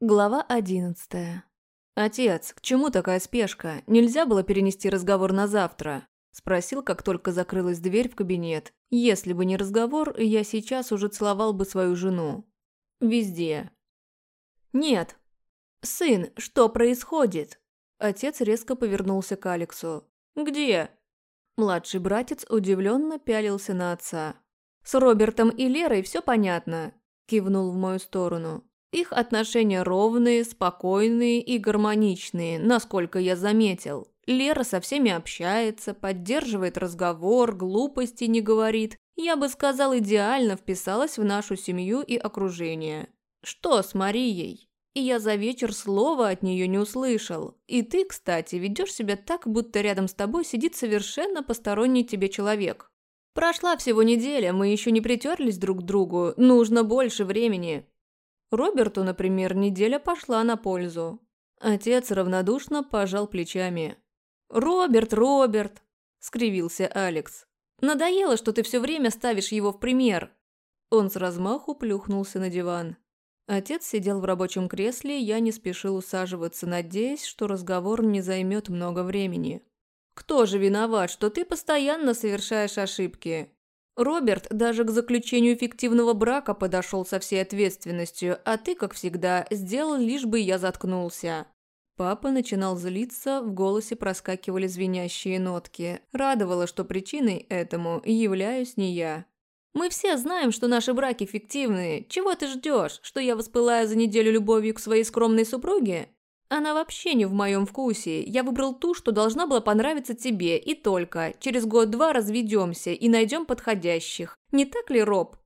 Глава одиннадцатая. «Отец, к чему такая спешка? Нельзя было перенести разговор на завтра?» Спросил, как только закрылась дверь в кабинет. Если бы не разговор, я сейчас уже целовал бы свою жену. Везде. «Нет. Сын, что происходит?» Отец резко повернулся к Алексу. «Где?» Младший братец удивленно пялился на отца. «С Робертом и Лерой все понятно», – кивнул в мою сторону. Их отношения ровные, спокойные и гармоничные, насколько я заметил. Лера со всеми общается, поддерживает разговор, глупости не говорит. Я бы сказал, идеально вписалась в нашу семью и окружение. Что с Марией? И я за вечер слова от нее не услышал. И ты, кстати, ведешь себя так, будто рядом с тобой сидит совершенно посторонний тебе человек. Прошла всего неделя, мы еще не притерлись друг к другу, нужно больше времени. Роберту, например, неделя пошла на пользу. Отец равнодушно пожал плечами. «Роберт, Роберт!» – скривился Алекс. «Надоело, что ты все время ставишь его в пример!» Он с размаху плюхнулся на диван. Отец сидел в рабочем кресле, я не спешил усаживаться, надеясь, что разговор не займет много времени. «Кто же виноват, что ты постоянно совершаешь ошибки?» Роберт даже к заключению фиктивного брака подошел со всей ответственностью, а ты, как всегда, сделал лишь бы я заткнулся. Папа начинал злиться, в голосе проскакивали звенящие нотки. Радовало, что причиной этому являюсь не я. «Мы все знаем, что наши браки фиктивные. Чего ты ждешь? Что я воспылаю за неделю любовью к своей скромной супруге? Она вообще не в моем вкусе. Я выбрал ту, что должна была понравиться тебе, и только. Через год-два разведемся и найдем подходящих. Не так ли, Роб?»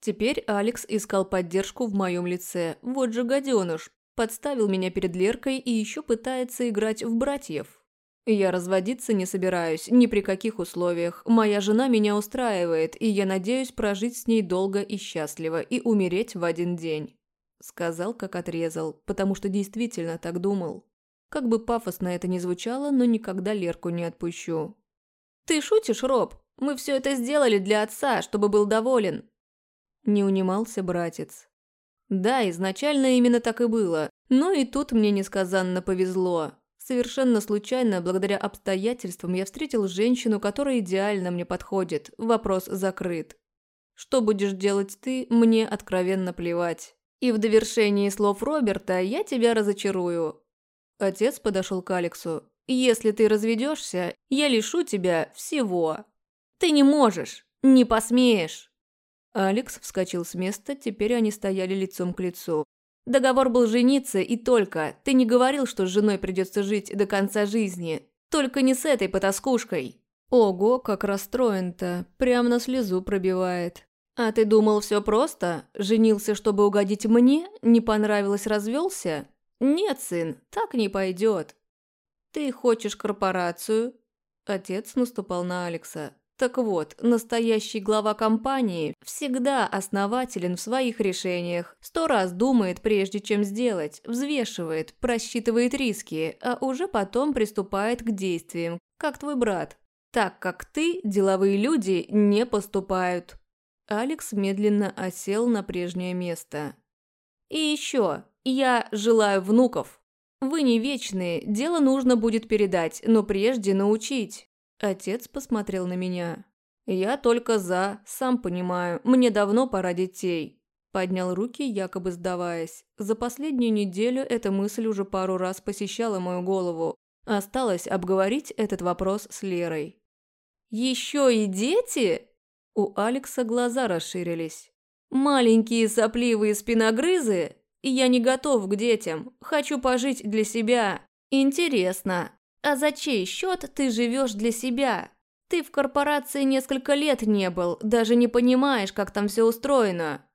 Теперь Алекс искал поддержку в моем лице. Вот же гаденыш. Подставил меня перед Леркой и еще пытается играть в братьев. Я разводиться не собираюсь, ни при каких условиях. Моя жена меня устраивает, и я надеюсь прожить с ней долго и счастливо и умереть в один день. Сказал, как отрезал, потому что действительно так думал. Как бы пафосно это ни звучало, но никогда Лерку не отпущу. «Ты шутишь, Роб? Мы все это сделали для отца, чтобы был доволен». Не унимался братец. Да, изначально именно так и было. Но и тут мне несказанно повезло. Совершенно случайно, благодаря обстоятельствам, я встретил женщину, которая идеально мне подходит. Вопрос закрыт. Что будешь делать ты, мне откровенно плевать. И в довершении слов Роберта я тебя разочарую. Отец подошел к Алексу. Если ты разведешься, я лишу тебя всего. Ты не можешь, не посмеешь. Алекс вскочил с места, теперь они стояли лицом к лицу. Договор был жениться и только. Ты не говорил, что с женой придется жить до конца жизни. Только не с этой потаскушкой. Ого, как расстроен-то. Прям на слезу пробивает. А ты думал, все просто? Женился, чтобы угодить мне? Не понравилось, развелся? Нет, сын, так не пойдет. Ты хочешь корпорацию? Отец наступал на Алекса. Так вот, настоящий глава компании всегда основателен в своих решениях, сто раз думает, прежде чем сделать, взвешивает, просчитывает риски, а уже потом приступает к действиям, как твой брат. Так как ты, деловые люди, не поступают. Алекс медленно осел на прежнее место. И еще, я желаю внуков. Вы не вечные, дело нужно будет передать, но прежде научить. Отец посмотрел на меня. «Я только за, сам понимаю, мне давно пора детей». Поднял руки, якобы сдаваясь. За последнюю неделю эта мысль уже пару раз посещала мою голову. Осталось обговорить этот вопрос с Лерой. «Еще и дети?» У Алекса глаза расширились. «Маленькие сопливые спиногрызы? Я не готов к детям. Хочу пожить для себя. Интересно, а за чей счет ты живешь для себя? Ты в корпорации несколько лет не был, даже не понимаешь, как там все устроено».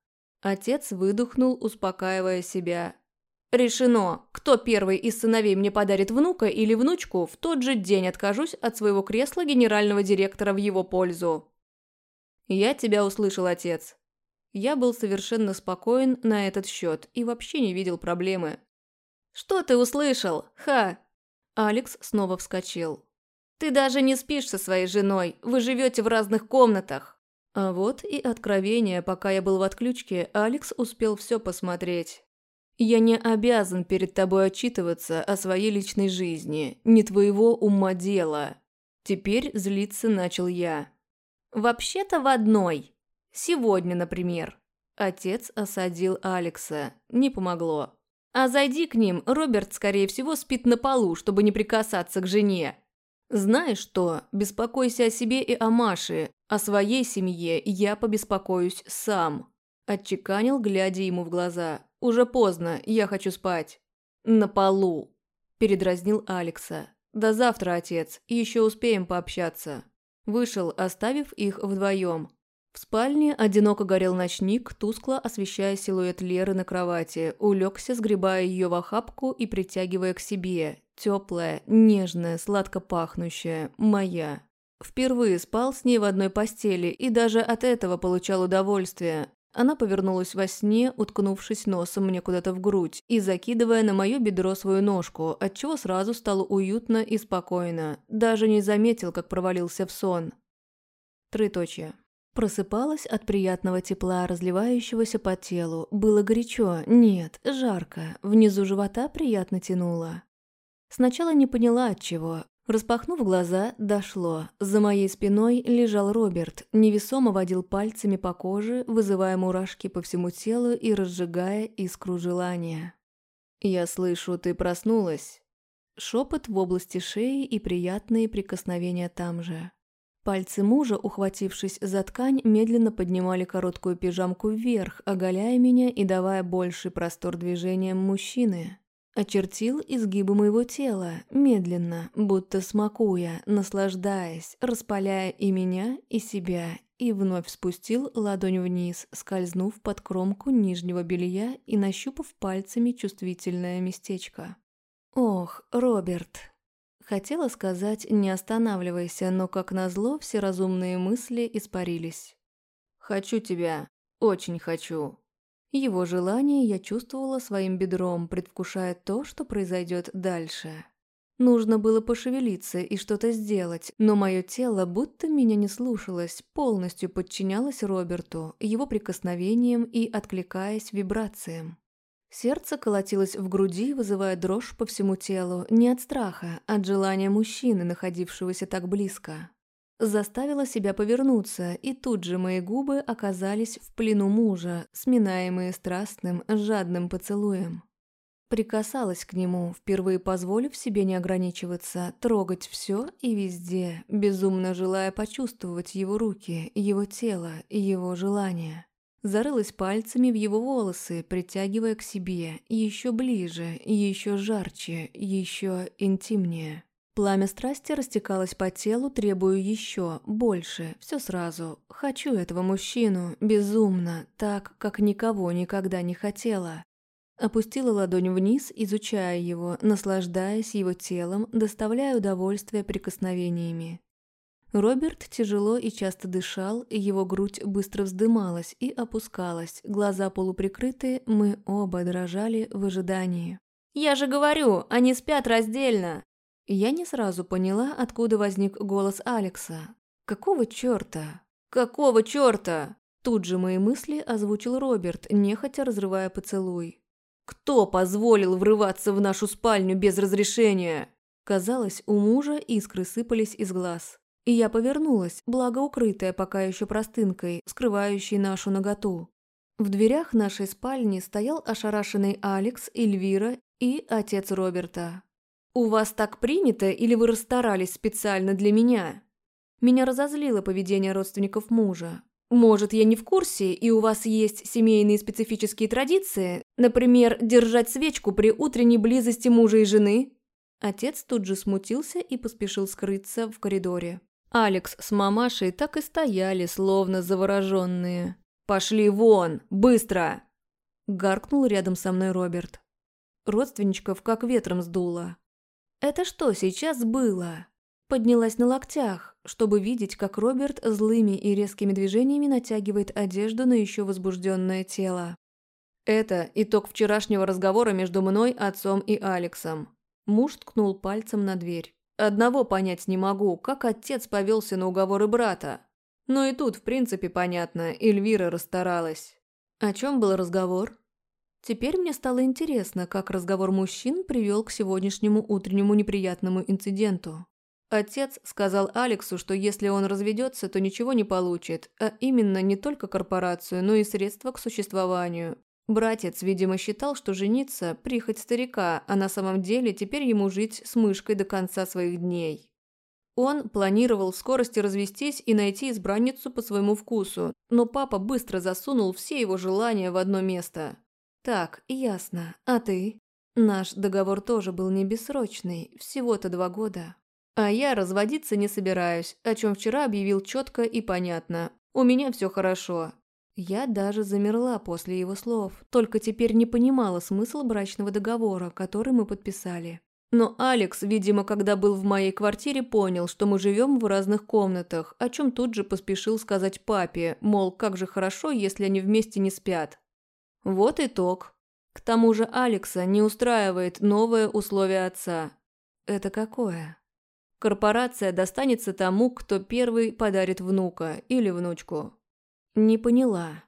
Отец выдохнул, успокаивая себя. «Решено. Кто первый из сыновей мне подарит внука или внучку, в тот же день откажусь от своего кресла генерального директора в его пользу». «Я тебя услышал, отец». Я был совершенно спокоен на этот счет и вообще не видел проблемы. «Что ты услышал? Ха! Алекс снова вскочил. «Ты даже не спишь со своей женой, вы живете в разных комнатах!» А вот и откровение, пока я был в отключке, Алекс успел все посмотреть. Я не обязан перед тобой отчитываться о своей личной жизни, не твоего ума дело. Теперь злиться начал я. Вообще-то в одной. Сегодня, например. Отец осадил Алекса. Не помогло. А зайди к ним, Роберт, скорее всего, спит на полу, чтобы не прикасаться к жене. Знаешь что, беспокойся о себе и о Маше, о своей семье я побеспокоюсь сам. Отчеканил, глядя ему в глаза. «Уже поздно, я хочу спать». «На полу», – передразнил Алекса. «До завтра, отец, еще успеем пообщаться». Вышел, оставив их вдвоем. В спальне одиноко горел ночник, тускло освещая силуэт Леры на кровати. Улегся, сгребая ее в охапку и притягивая к себе. Теплая, нежная, сладко пахнущая, моя. Впервые спал с ней в одной постели и даже от этого получал удовольствие. Она повернулась во сне, уткнувшись носом мне куда-то в грудь и закидывая на мое бедро свою ножку, отчего сразу стало уютно и спокойно. Даже не заметил, как провалился в сон. Трыточье. Просыпалась от приятного тепла, разливающегося по телу. Было горячо, нет, жарко. Внизу живота приятно тянуло. Сначала не поняла от чего, Распахнув глаза, дошло. За моей спиной лежал Роберт, невесомо водил пальцами по коже, вызывая мурашки по всему телу и разжигая искру желания. «Я слышу, ты проснулась». Шепот в области шеи и приятные прикосновения там же. Пальцы мужа, ухватившись за ткань, медленно поднимали короткую пижамку вверх, оголяя меня и давая больший простор движениям мужчины. Очертил изгибы моего тела, медленно, будто смакуя, наслаждаясь, распаляя и меня, и себя, и вновь спустил ладонь вниз, скользнув под кромку нижнего белья и нащупав пальцами чувствительное местечко. «Ох, Роберт!» Хотела сказать «не останавливайся», но, как назло, все разумные мысли испарились. «Хочу тебя, очень хочу», его желание я чувствовала своим бедром, предвкушая то, что произойдет дальше. Нужно было пошевелиться и что-то сделать, но мое тело будто меня не слушалось, полностью подчинялось Роберту, его прикосновениям и откликаясь вибрациям. Сердце колотилось в груди, вызывая дрожь по всему телу, не от страха, а от желания мужчины, находившегося так близко. Заставила себя повернуться, и тут же мои губы оказались в плену мужа, сминаемые страстным, жадным поцелуем. Прикасалась к нему, впервые позволив себе не ограничиваться, трогать все и везде, безумно желая почувствовать его руки, его тело его желания. Зарылась пальцами в его волосы, притягивая к себе еще ближе, еще жарче, еще интимнее. Пламя страсти растекалось по телу, требуя еще, больше, все сразу. Хочу этого мужчину, безумно, так, как никого никогда не хотела. Опустила ладонь вниз, изучая его, наслаждаясь его телом, доставляя удовольствие прикосновениями. Роберт тяжело и часто дышал, его грудь быстро вздымалась и опускалась, глаза полуприкрытые, мы оба дрожали в ожидании. «Я же говорю, они спят раздельно!» Я не сразу поняла, откуда возник голос Алекса. «Какого чёрта? Какого чёрта?» Тут же мои мысли озвучил Роберт, нехотя разрывая поцелуй. «Кто позволил врываться в нашу спальню без разрешения?» Казалось, у мужа искры сыпались из глаз. И я повернулась, благо укрытая пока еще простынкой, скрывающей нашу наготу. В дверях нашей спальни стоял ошарашенный Алекс, Эльвира и отец Роберта. «У вас так принято или вы расстарались специально для меня?» Меня разозлило поведение родственников мужа. Может, я не в курсе, и у вас есть семейные специфические традиции? Например, держать свечку при утренней близости мужа и жены? Отец тут же смутился и поспешил скрыться в коридоре. Алекс с мамашей так и стояли, словно завороженные. «Пошли вон! Быстро!» Гаркнул рядом со мной Роберт. Родственничков как ветром сдуло. Это что сейчас было? Поднялась на локтях, чтобы видеть, как Роберт злыми и резкими движениями натягивает одежду на еще возбужденное тело. Это итог вчерашнего разговора между мной, отцом и Алексом. Муж ткнул пальцем на дверь. Одного понять не могу, как отец повелся на уговоры брата. Но и тут, в принципе, понятно, Эльвира расстаралась. О чем был разговор? Теперь мне стало интересно, как разговор мужчин привел к сегодняшнему утреннему неприятному инциденту. Отец сказал Алексу, что если он разведется, то ничего не получит, а именно не только корпорацию, но и средства к существованию. Братец, видимо, считал, что жениться – прихоть старика, а на самом деле теперь ему жить с мышкой до конца своих дней. Он планировал в скорости развестись и найти избранницу по своему вкусу, но папа быстро засунул все его желания в одно место. «Так, ясно. А ты?» Наш договор тоже был не бессрочный, всего-то два года. А я разводиться не собираюсь, о чем вчера объявил четко и понятно. У меня все хорошо. Я даже замерла после его слов, только теперь не понимала смысл брачного договора, который мы подписали. Но Алекс, видимо, когда был в моей квартире, понял, что мы живем в разных комнатах, о чем тут же поспешил сказать папе, мол, как же хорошо, если они вместе не спят. Вот итог. К тому же Алекса не устраивает новое условие отца. Это какое? Корпорация достанется тому, кто первый подарит внука или внучку. Не поняла.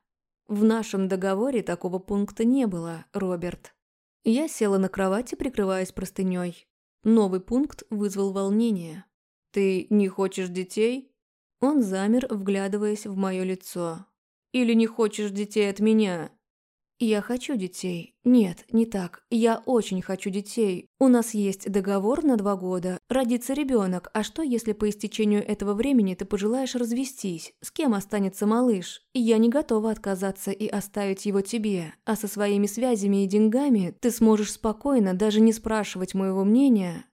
В нашем договоре такого пункта не было, Роберт. Я села на кровати, прикрываясь простыней. Новый пункт вызвал волнение. «Ты не хочешь детей?» Он замер, вглядываясь в мое лицо. «Или не хочешь детей от меня?» «Я хочу детей. Нет, не так. Я очень хочу детей. У нас есть договор на два года. Родится ребенок. А что, если по истечению этого времени ты пожелаешь развестись? С кем останется малыш? Я не готова отказаться и оставить его тебе. А со своими связями и деньгами ты сможешь спокойно, даже не спрашивать моего мнения,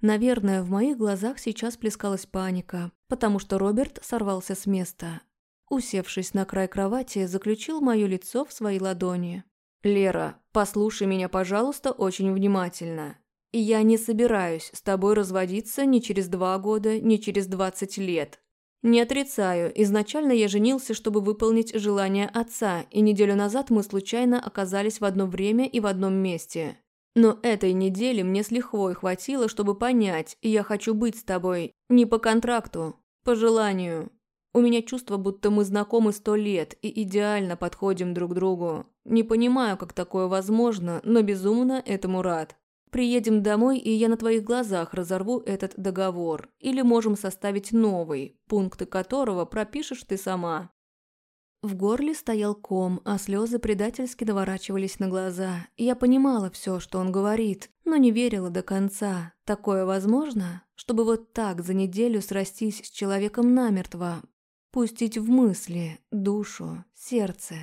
Наверное, в моих глазах сейчас плескалась паника, потому что Роберт сорвался с места усевшись на край кровати, заключил мое лицо в свои ладони. «Лера, послушай меня, пожалуйста, очень внимательно. Я не собираюсь с тобой разводиться ни через два года, ни через двадцать лет. Не отрицаю, изначально я женился, чтобы выполнить желание отца, и неделю назад мы случайно оказались в одно время и в одном месте. Но этой недели мне с лихвой хватило, чтобы понять, я хочу быть с тобой не по контракту, по желанию. У меня чувство, будто мы знакомы сто лет и идеально подходим друг другу. Не понимаю, как такое возможно, но безумно этому рад. Приедем домой, и я на твоих глазах разорву этот договор. Или можем составить новый, пункты которого пропишешь ты сама. В горле стоял ком, а слезы предательски наворачивались на глаза. Я понимала все, что он говорит, но не верила до конца. Такое возможно? Чтобы вот так за неделю срастись с человеком намертво, Пустить в мысли, душу, сердце.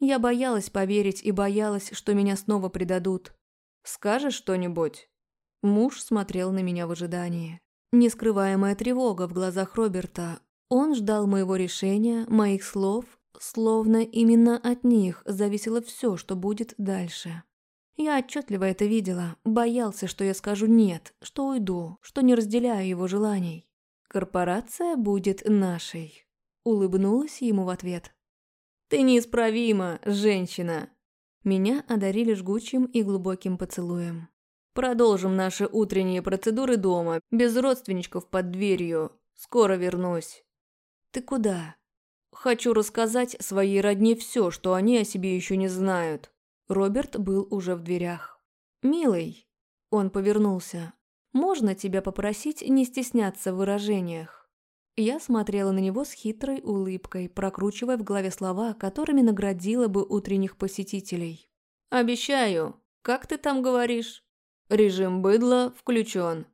Я боялась поверить и боялась, что меня снова предадут. «Скажешь что-нибудь?» Муж смотрел на меня в ожидании. Нескрываемая тревога в глазах Роберта. Он ждал моего решения, моих слов, словно именно от них зависело все, что будет дальше. Я отчетливо это видела, боялся, что я скажу «нет», что уйду, что не разделяю его желаний. Корпорация будет нашей. Улыбнулась ему в ответ. «Ты неисправима, женщина!» Меня одарили жгучим и глубоким поцелуем. «Продолжим наши утренние процедуры дома, без родственничков под дверью. Скоро вернусь». «Ты куда?» «Хочу рассказать своей родне все, что они о себе еще не знают». Роберт был уже в дверях. «Милый», – он повернулся, – «можно тебя попросить не стесняться в выражениях?» Я смотрела на него с хитрой улыбкой, прокручивая в голове слова, которыми наградила бы утренних посетителей. «Обещаю. Как ты там говоришь?» «Режим быдла включен».